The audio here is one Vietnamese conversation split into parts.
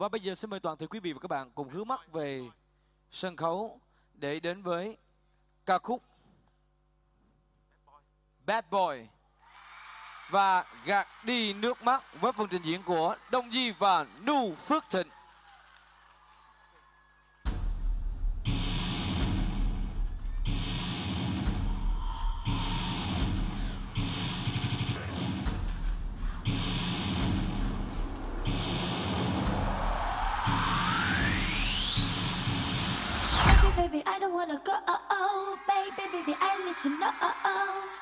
Và bây giờ xin mời toàn thể quý vị và các bạn cùng hướng mắt về sân khấu để đến với ca khúc Bad Boy và gạt đi nước mắt với phần trình diễn của Đông Di và Nu Phước Thịnh. baby, I don't wanna go, oh, oh, baby, baby, I need to know, oh, oh.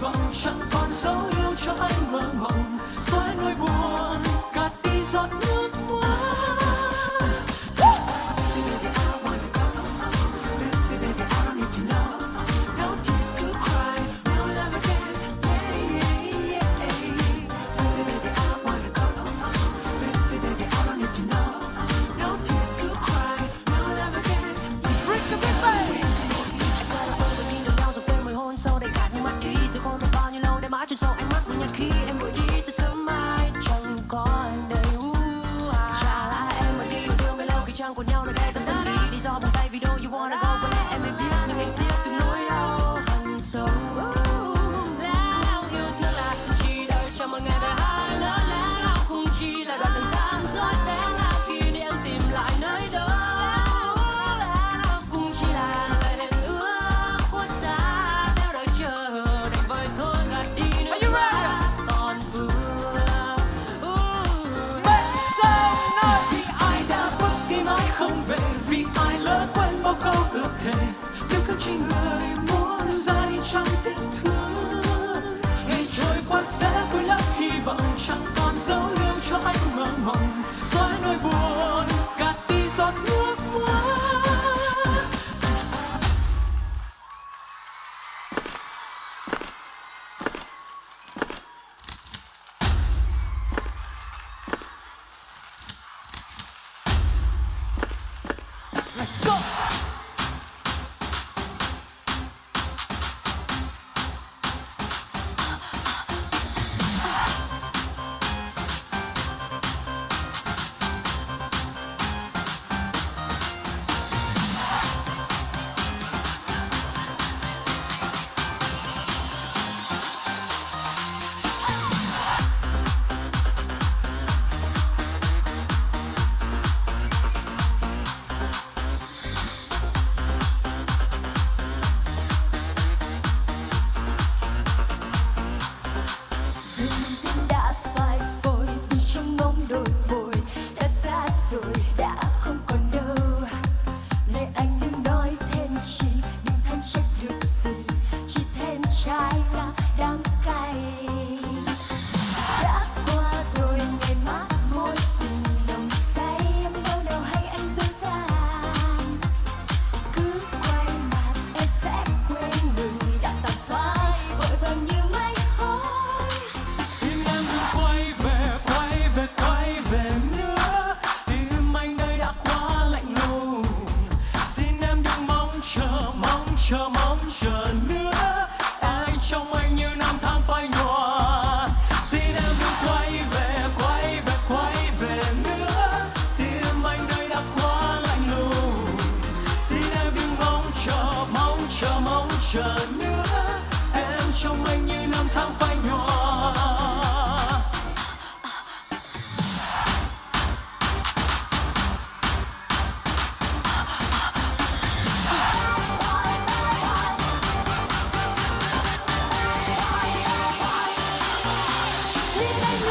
撞上 Let's go! bóng chờ nữa ai trong anh như năm tháng phai